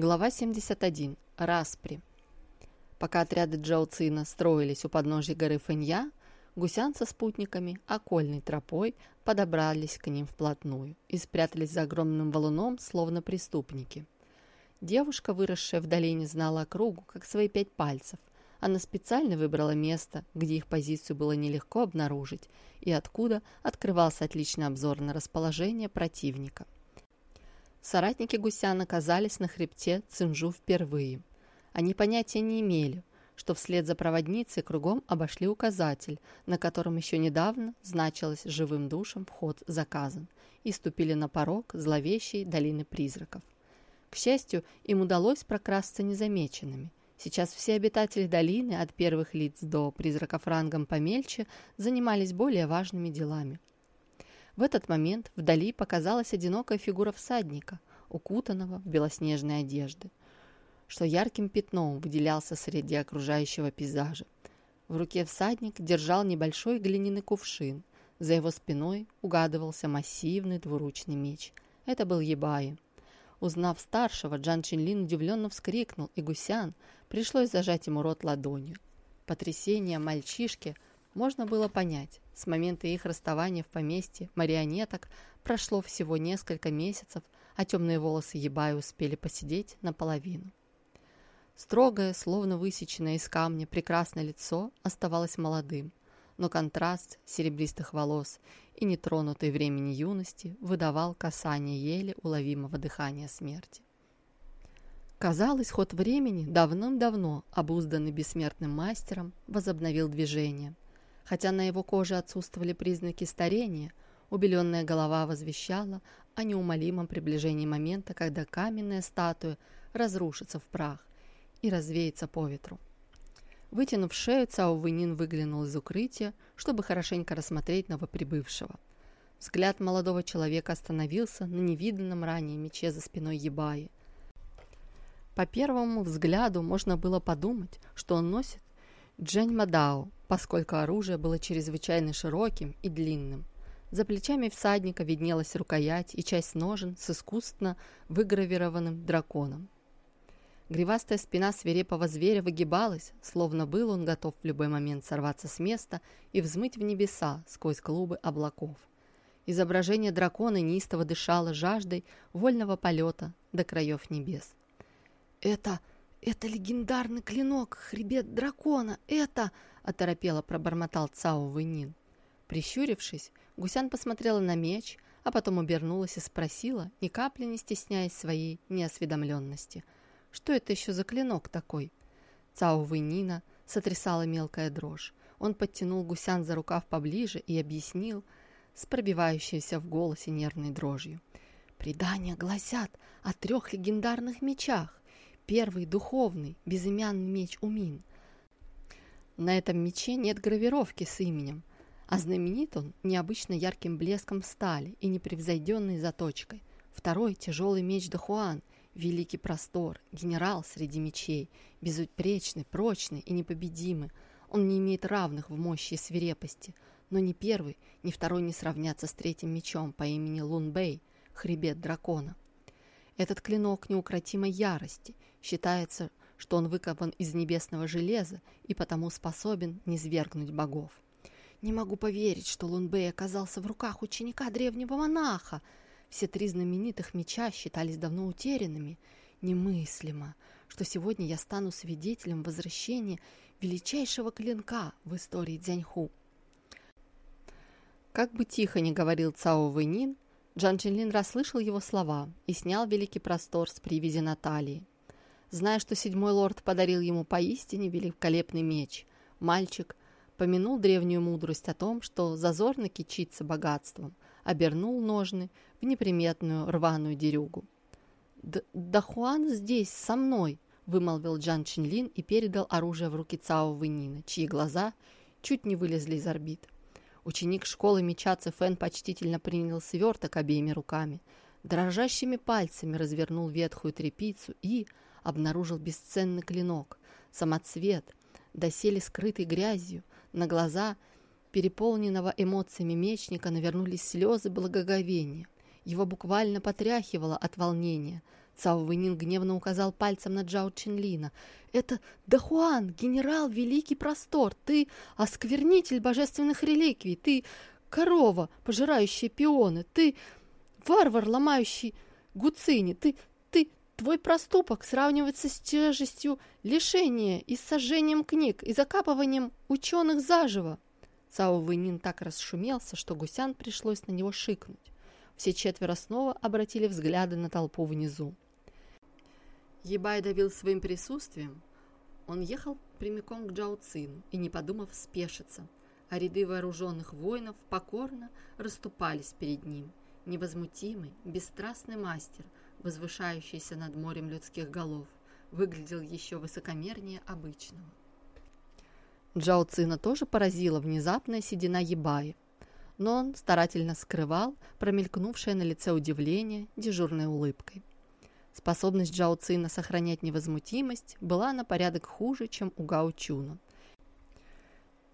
Глава 71. Распри. Пока отряды Джао Цина строились у подножья горы Фэнья, гусян со спутниками окольной тропой подобрались к ним вплотную и спрятались за огромным валуном, словно преступники. Девушка, выросшая в долине, знала округу, как свои пять пальцев. Она специально выбрала место, где их позицию было нелегко обнаружить и откуда открывался отличный обзор на расположение противника – Соратники Гусян оказались на хребте Цинжу впервые. Они понятия не имели, что вслед за проводницей кругом обошли указатель, на котором еще недавно значилось живым душем вход заказан, и ступили на порог зловещей долины призраков. К счастью, им удалось прокрасться незамеченными. Сейчас все обитатели долины, от первых лиц до призраков рангом помельче, занимались более важными делами. В этот момент вдали показалась одинокая фигура всадника, укутанного в белоснежные одежды, что ярким пятном выделялся среди окружающего пейзажа. В руке всадник держал небольшой глиняный кувшин. За его спиной угадывался массивный двуручный меч. Это был Ебаи. Узнав старшего, Джан Чинлин удивленно вскрикнул, и Гусян пришлось зажать ему рот ладонью. Потрясение мальчишки можно было понять. С момента их расставания в поместье марионеток прошло всего несколько месяцев, а темные волосы Ебая успели посидеть наполовину. Строгое, словно высеченное из камня, прекрасное лицо оставалось молодым, но контраст серебристых волос и нетронутой времени юности выдавал касание еле уловимого дыхания смерти. Казалось, ход времени давным-давно, обузданный бессмертным мастером, возобновил движение – Хотя на его коже отсутствовали признаки старения, убеленная голова возвещала о неумолимом приближении момента, когда каменная статуя разрушится в прах и развеется по ветру. Вытянув шею, Цао Вэнин выглянул из укрытия, чтобы хорошенько рассмотреть новоприбывшего. Взгляд молодого человека остановился на невиданном ранее мече за спиной Ебаи. По первому взгляду можно было подумать, что он носит Джень Мадао, поскольку оружие было чрезвычайно широким и длинным. За плечами всадника виднелась рукоять и часть ножен с искусственно выгравированным драконом. Гривастая спина свирепого зверя выгибалась, словно был он готов в любой момент сорваться с места и взмыть в небеса сквозь клубы облаков. Изображение дракона неистово дышало жаждой вольного полета до краев небес. «Это «Это легендарный клинок, хребет дракона! Это...» — оторопело пробормотал Цао Вэнин. Прищурившись, Гусян посмотрела на меч, а потом обернулась и спросила, ни капли не стесняясь своей неосведомленности. «Что это еще за клинок такой?» Цао Вэнина сотрясала мелкая дрожь. Он подтянул Гусян за рукав поближе и объяснил с пробивающейся в голосе нервной дрожью. «Предания гласят о трех легендарных мечах первый духовный, безымянный меч Умин. На этом мече нет гравировки с именем, а знаменит он необычно ярким блеском стали и непревзойденной заточкой. Второй – тяжелый меч Дахуан, великий простор, генерал среди мечей, безупречный, прочный и непобедимый. Он не имеет равных в мощи и свирепости, но ни первый, ни второй не сравнятся с третьим мечом по имени Лунбэй, хребет дракона. Этот клинок неукротимой ярости. Считается, что он выкован из небесного железа и потому способен низвергнуть богов. Не могу поверить, что Лунбэй оказался в руках ученика древнего монаха. Все три знаменитых меча считались давно утерянными. Немыслимо, что сегодня я стану свидетелем возвращения величайшего клинка в истории Дзяньху. Как бы тихо ни говорил Цао Вэнин, Джан Чинлин расслышал его слова и снял великий простор с привязи Натальи. Зная, что седьмой лорд подарил ему поистине великолепный меч, мальчик помянул древнюю мудрость о том, что зазорно кичится богатством, обернул ножны в неприметную рваную дерюгу. «Да Хуан здесь, со мной!» — вымолвил Джан Чинлин и передал оружие в руки Цао Вэнина, чьи глаза чуть не вылезли из орбит. Ученик школы меча Цефен почтительно принял сверток обеими руками, дрожащими пальцами развернул ветхую трепицу и обнаружил бесценный клинок, самоцвет, доселе скрытый грязью, на глаза переполненного эмоциями мечника навернулись слезы благоговения. Его буквально потряхивало от волнения. Цао Вэнин гневно указал пальцем на Джао Чинлина. «Это Дахуан, генерал Великий Простор! Ты осквернитель божественных реликвий! Ты корова, пожирающая пионы! Ты варвар, ломающий гуцини! Ты, ты, твой проступок сравнивается с тяжестью лишения и сожжением книг и закапыванием ученых заживо!» Цао Вэнин так расшумелся, что гусян пришлось на него шикнуть. Все четверо снова обратили взгляды на толпу внизу. Ебай давил своим присутствием. Он ехал прямиком к Джао Цину и, не подумав, спешиться, а ряды вооруженных воинов покорно расступались перед ним. Невозмутимый, бесстрастный мастер, возвышающийся над морем людских голов, выглядел еще высокомернее обычного. Джао Цина тоже поразила внезапная седина Ебаи, но он старательно скрывал промелькнувшее на лице удивление дежурной улыбкой. Способность Джао Цина сохранять невозмутимость была на порядок хуже, чем у Гао Чуна.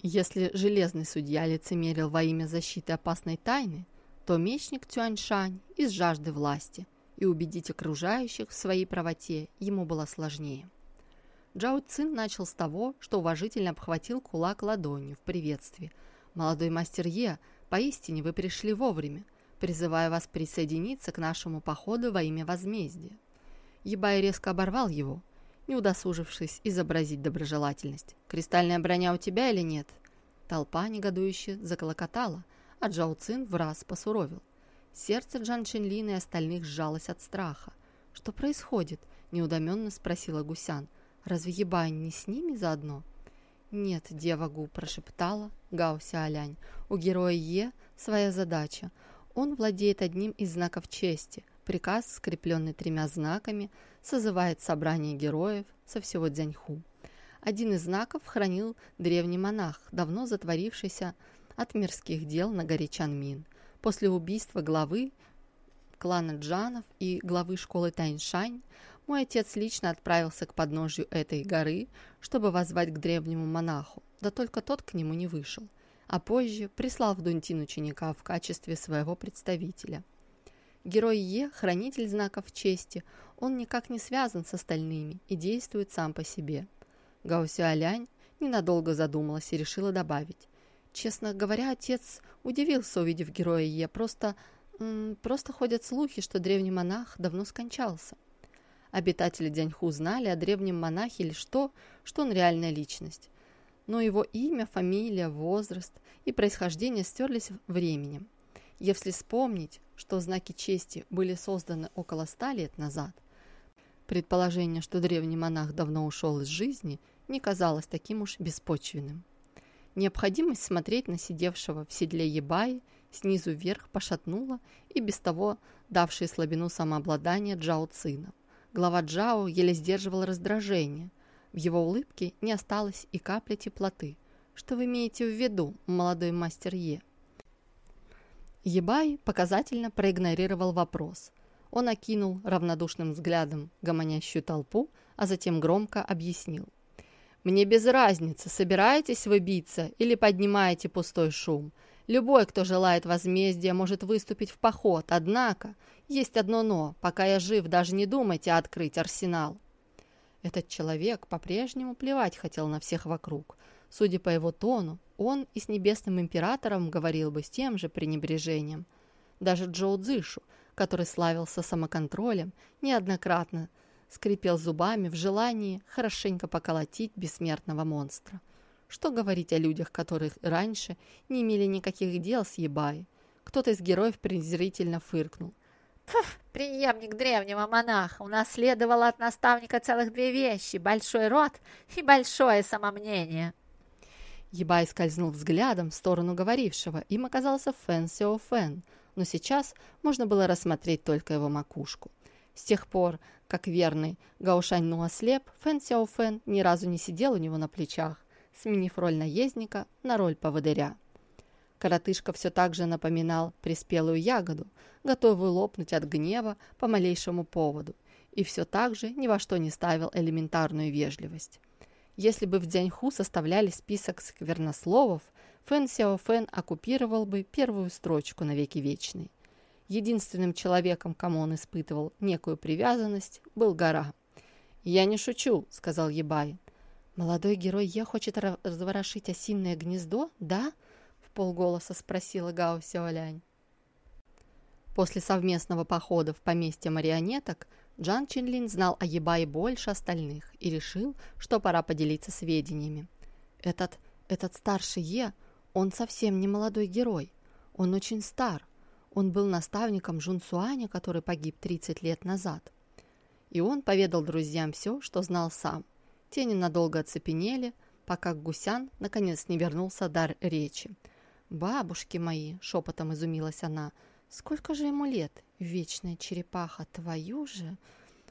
Если железный судья лицемерил во имя защиты опасной тайны, то мечник Цюаньшань из жажды власти, и убедить окружающих в своей правоте ему было сложнее. Джао Цин начал с того, что уважительно обхватил кулак ладонью в приветствии. «Молодой мастер Е, поистине вы пришли вовремя. Призываю вас присоединиться к нашему походу во имя возмездия». Ебай резко оборвал его, не удосужившись изобразить доброжелательность. «Кристальная броня у тебя или нет?» Толпа негодующе заколокотала, а Джао Цин в раз посуровил. Сердце Джан Чинлина и остальных сжалось от страха. «Что происходит?» – неудоменно спросила Гусян. «Разве Ебай не с ними заодно?» «Нет, дева Гу», – прошептала Гао Сяолянь. «У героя Е своя задача. Он владеет одним из знаков чести – Приказ, скрепленный тремя знаками, созывает собрание героев со всего Дзяньху. Один из знаков хранил древний монах, давно затворившийся от мирских дел на горе Чанмин. После убийства главы клана Джанов и главы школы Тайншань мой отец лично отправился к подножию этой горы, чтобы возвать к древнему монаху, да только тот к нему не вышел, а позже прислал в Дунтин ученика в качестве своего представителя – Герой Е – хранитель знаков чести, он никак не связан с остальными и действует сам по себе. Гаусюалянь ненадолго задумалась и решила добавить. Честно говоря, отец удивился, увидев героя Е, просто, просто ходят слухи, что древний монах давно скончался. Обитатели Дяньху знали о древнем монахе лишь то, что он реальная личность. Но его имя, фамилия, возраст и происхождение стерлись временем. Если вспомнить, что знаки чести были созданы около ста лет назад, предположение, что древний монах давно ушел из жизни, не казалось таким уж беспочвенным. Необходимость смотреть на сидевшего в седле Ебаи снизу вверх пошатнула и без того давшие слабину самообладания Джао Цина. Глава Джао еле сдерживал раздражение. В его улыбке не осталось и капли теплоты. Что вы имеете в виду, молодой мастер Е? Ебай показательно проигнорировал вопрос. Он окинул равнодушным взглядом гомонящую толпу, а затем громко объяснил. «Мне без разницы, собираетесь вы биться или поднимаете пустой шум. Любой, кто желает возмездия, может выступить в поход, однако есть одно «но». Пока я жив, даже не думайте открыть арсенал». Этот человек по-прежнему плевать хотел на всех вокруг. Судя по его тону, он и с Небесным Императором говорил бы с тем же пренебрежением. Даже Джоу Цзышу, который славился самоконтролем, неоднократно скрипел зубами в желании хорошенько поколотить бессмертного монстра. Что говорить о людях, которые раньше не имели никаких дел с Е Байи? Кто-то из героев презрительно фыркнул. Пф, преемник древнего монаха унаследовал от наставника целых две вещи – большой род и большое самомнение. Е Байи скользнул взглядом в сторону говорившего. Им оказался Фэн Сяо Фэн, но сейчас можно было рассмотреть только его макушку. С тех пор, как верный Гаушань Ну ослеп, Фэн Сяо Фэн ни разу не сидел у него на плечах, сменив роль наездника на роль поводыря. Коротышка все так же напоминал приспелую ягоду, готовую лопнуть от гнева по малейшему поводу, и все так же ни во что не ставил элементарную вежливость. Если бы в Дзяньху составляли список сквернословов, Фэн Сяо Фэн оккупировал бы первую строчку на веки вечный. единственным человеком, кому он испытывал некую привязанность, был гора. «Я не шучу», — сказал Ебай. «Молодой герой Е хочет разворошить осинное гнездо, да?» — в полголоса спросила Гао Сяолянь. После совместного похода в поместье марионеток Джан Чинлин знал о Ебае больше остальных и решил, что пора поделиться сведениями. «Этот, этот старший Е, он совсем не молодой герой. Он очень стар. Он был наставником Жун Суаня, который погиб 30 лет назад. И он поведал друзьям все, что знал сам. Те ненадолго оцепенели, пока Гусян наконец не вернулся дар речи. «Бабушки мои!» — шепотом изумилась она. «Сколько же ему лет? Вечная черепаха, твою же!»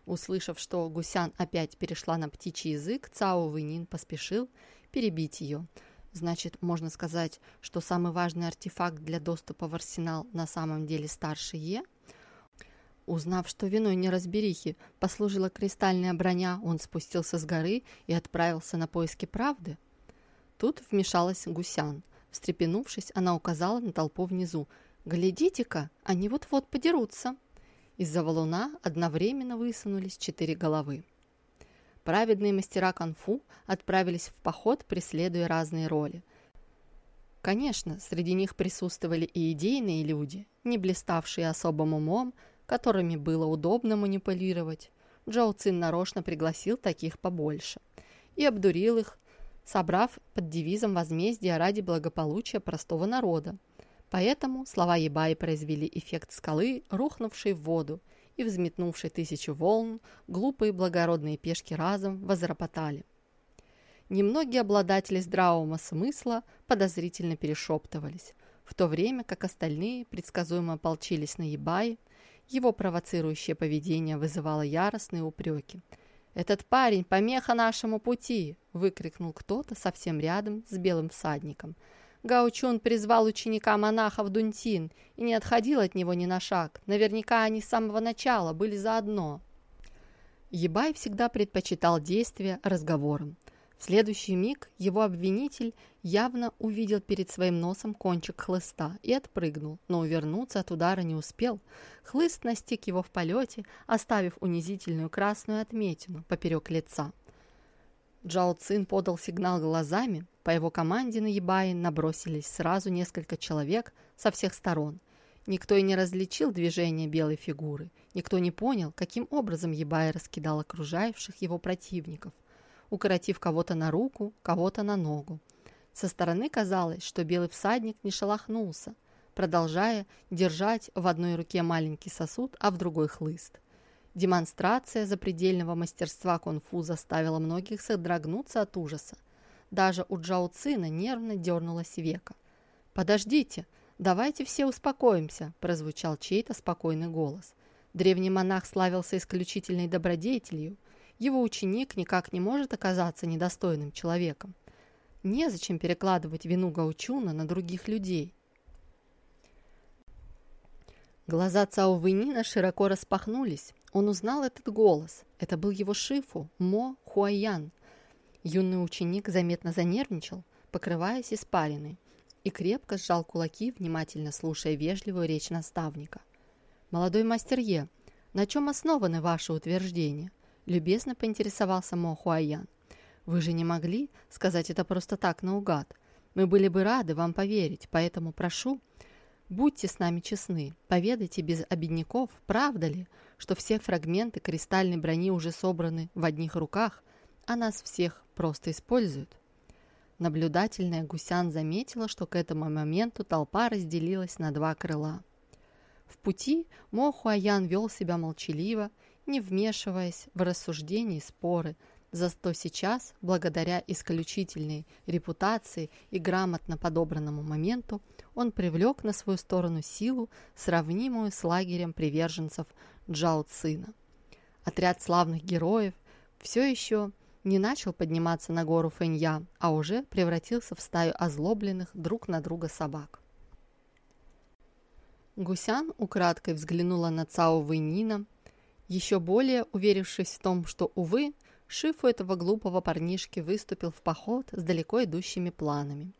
Услышав, что Гусян опять перешла на птичий язык, Цао Вэнин поспешил перебить ее. Значит, можно сказать, что самый важный артефакт для доступа в арсенал на самом деле старше Е? Узнав, что виной неразберихи послужила кристальная броня, он спустился с горы и отправился на поиски правды. Тут вмешалась Гусян. Встрепенувшись, она указала на толпу внизу. «Глядите-ка, они вот-вот подерутся!» Из-за валуна одновременно высунулись четыре головы. Праведные мастера конфу отправились в поход, преследуя разные роли. Конечно, среди них присутствовали и идейные люди, не блиставшие особым умом, которыми было удобно манипулировать. Джоу Цин нарочно пригласил таких побольше и обдурил их, собрав под девизом возмездия ради благополучия простого народа. Поэтому слова Ебаи произвели эффект скалы, рухнувшей в воду, и взметнувшей тысячу волн, глупые благородные пешки разом возропотали. Немногие обладатели здравого смысла подозрительно перешептывались, в то время как остальные предсказуемо ополчились на Ебаи, его провоцирующее поведение вызывало яростные упреки. «Этот парень – помеха нашему пути!» – выкрикнул кто-то совсем рядом с белым всадником. Гаучун призвал ученика монаха в Дунтин и не отходил от него ни на шаг. Наверняка они с самого начала были заодно. Ебай всегда предпочитал действия разговором. В следующий миг его обвинитель явно увидел перед своим носом кончик хлыста и отпрыгнул, но увернуться от удара не успел. Хлыст настиг его в полете, оставив унизительную красную отметину поперек лица. Джао Цин подал сигнал глазами, по его команде на Ебаин набросились сразу несколько человек со всех сторон. Никто и не различил движения белой фигуры, никто не понял, каким образом Ебай раскидал окружающих его противников укоротив кого-то на руку, кого-то на ногу. Со стороны казалось, что белый всадник не шелохнулся, продолжая держать в одной руке маленький сосуд, а в другой хлыст. Демонстрация запредельного мастерства кунг-фу заставила многих содрогнуться от ужаса. Даже у Джао Цина нервно дернулась века. «Подождите, давайте все успокоимся», – прозвучал чей-то спокойный голос. Древний монах славился исключительной добродетелью, его ученик никак не может оказаться недостойным человеком. Незачем перекладывать вину Гаучуна на других людей. Глаза Цао Вэнина широко распахнулись. Он узнал этот голос. Это был его шифу, Мо Хуаян. Юный ученик заметно занервничал, покрываясь испариной, и крепко сжал кулаки, внимательно слушая вежливую речь наставника. «Молодой мастер Е, на чем основаны ваши утверждения?» Любезно поинтересовался Мо Хуаян. «Вы же не могли сказать это просто так наугад. Мы были бы рады вам поверить, поэтому прошу, будьте с нами честны, поведайте без обидников, правда ли, что все фрагменты кристальной брони уже собраны в одних руках, а нас всех просто используют». Наблюдательная Гусян заметила, что к этому моменту толпа разделилась на два крыла. В пути Мо Хуаян вел себя молчаливо не вмешиваясь в рассуждения и споры, зато сейчас, благодаря исключительной репутации и грамотно подобранному моменту, он привлек на свою сторону силу, сравнимую с лагерем приверженцев Джао Цина. Отряд славных героев все еще не начал подниматься на гору Фэнья, а уже превратился в стаю озлобленных друг на друга собак. Гусян украдкой взглянула на Цао Вэйнина, еще более уверившись в том, что, увы, Шифу этого глупого парнишки выступил в поход с далеко идущими планами.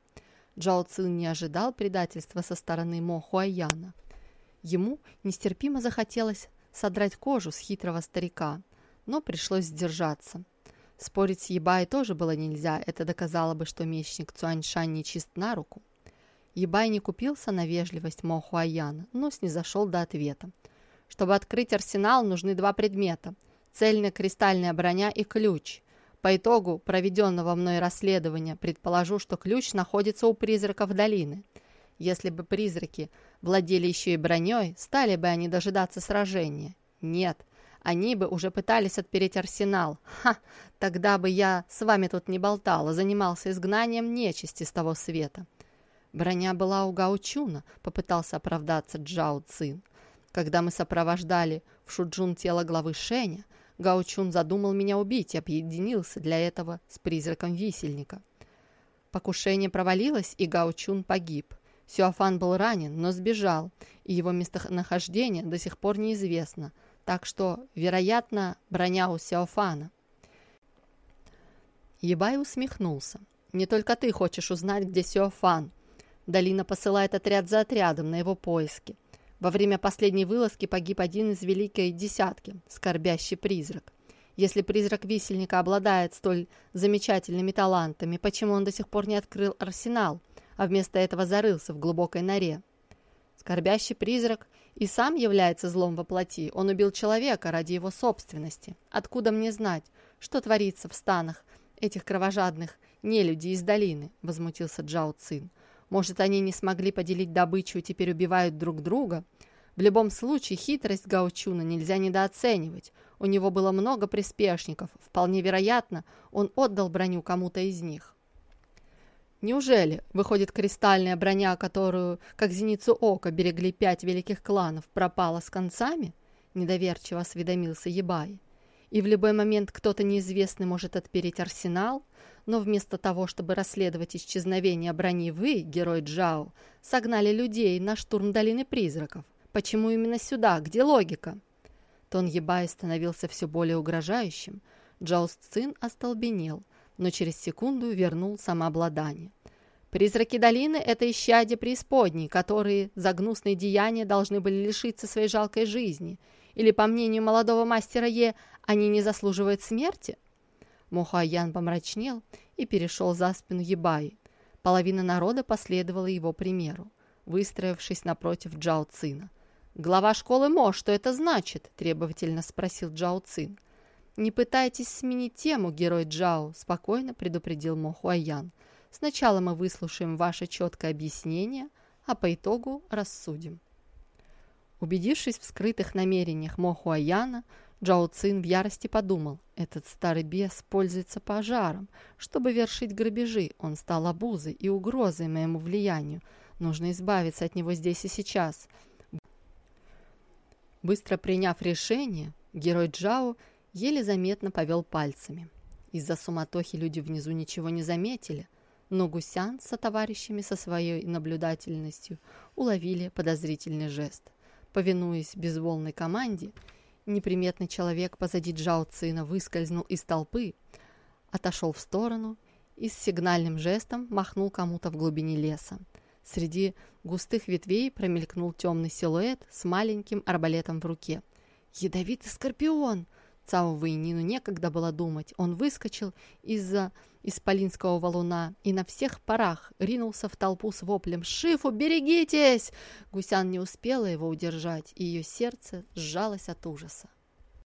Джао Цин не ожидал предательства со стороны Мо Хуаяна. Ему нестерпимо захотелось содрать кожу с хитрого старика, но пришлось сдержаться. Спорить с Ебай тоже было нельзя, это доказало бы, что мечник Цуаньшань не чист на руку. Ебай не купился на вежливость Мохуаяна, но снизошел до ответа. Чтобы открыть арсенал, нужны два предмета – цельная кристальная броня и ключ. По итогу проведенного мной расследования предположу, что ключ находится у призраков долины. Если бы призраки владели еще и броней, стали бы они дожидаться сражения. Нет, они бы уже пытались отпереть арсенал. Ха! Тогда бы я с вами тут не болтала, занимался изгнанием нечисти с того света. Броня была у Гаучуна, попытался оправдаться Джао Цин. Когда мы сопровождали в Шуджун тело главы Шеня, Гаучун задумал меня убить и объединился для этого с призраком висельника. Покушение провалилось, и Гаучун погиб. Сюафан был ранен, но сбежал, и его местонахождение до сих пор неизвестно – так что, вероятно, броня у Сяофана. Ебай усмехнулся. «Не только ты хочешь узнать, где Сяофан. Долина посылает отряд за отрядом на его поиски. Во время последней вылазки погиб один из великой десятки, скорбящий призрак. Если призрак висельника обладает столь замечательными талантами, почему он до сих пор не открыл арсенал, а вместо этого зарылся в глубокой норе? Скорбящий призрак и сам является злом во плоти. Он убил человека ради его собственности. Откуда мне знать, что творится в станах этих кровожадных нелюдей из долины?» — возмутился Джао Цин. «Может, они не смогли поделить добычу и теперь убивают друг друга?» В любом случае, хитрость Гаучуна нельзя недооценивать. У него было много приспешников. Вполне вероятно, он отдал броню кому-то из них. Неужели, выходит, кристальная броня, которую, как зеницу ока, берегли пять великих кланов, пропала с концами? Недоверчиво осведомился Ебай. И в любой момент кто-то неизвестный может отпереть арсенал, но вместо того, чтобы расследовать исчезновение брони вы, герой Джао, согнали людей на штурм Долины Призраков. Почему именно сюда? Где логика? Тон Ебай становился все более угрожающим. Джао Цин остолбенел – но через секунду вернул самообладание. Призраки долины – это исчадия преисподней, которые за гнусные деяния должны были лишиться своей жалкой жизни. Или, по мнению молодого мастера Е, они не заслуживают смерти? Мухаян помрачнел и перешел за спину Ебаи. Половина народа последовала его примеру, выстроившись напротив Джао Цина. «Глава школы Мо, что это значит?» – требовательно спросил Джао Цин. «Не пытайтесь сменить тему, герой Джао», – спокойно предупредил Мо Хуаян. «Сначала мы выслушаем ваше четкое объяснение, а по итогу рассудим». Убедившись в скрытых намерениях Мо Хуаяна, Джао Цин в ярости подумал, этот старый бес пользуется пожаром, чтобы вершить грабежи. Он стал обузой и угрозой моему влиянию. Нужно избавиться от него здесь и сейчас. Быстро приняв решение, герой Джао – еле заметно повел пальцами. Из-за суматохи люди внизу ничего не заметили, но Гусян со товарищами со своей наблюдательностью уловили подозрительный жест. Повинуясь безволной команде, неприметный человек позади Джао Цина выскользнул из толпы, отошел в сторону и с сигнальным жестом махнул кому-то в глубине леса. Среди густых ветвей промелькнул темный силуэт с маленьким арбалетом в руке. «Ядовитый скорпион!» Цао Вэйнину некогда было думать. Он выскочил из-за исполинского валуна и на всех парах ринулся в толпу с воплем «Шифу, берегитесь!» Гусян не успела его удержать, и ее сердце сжалось от ужаса.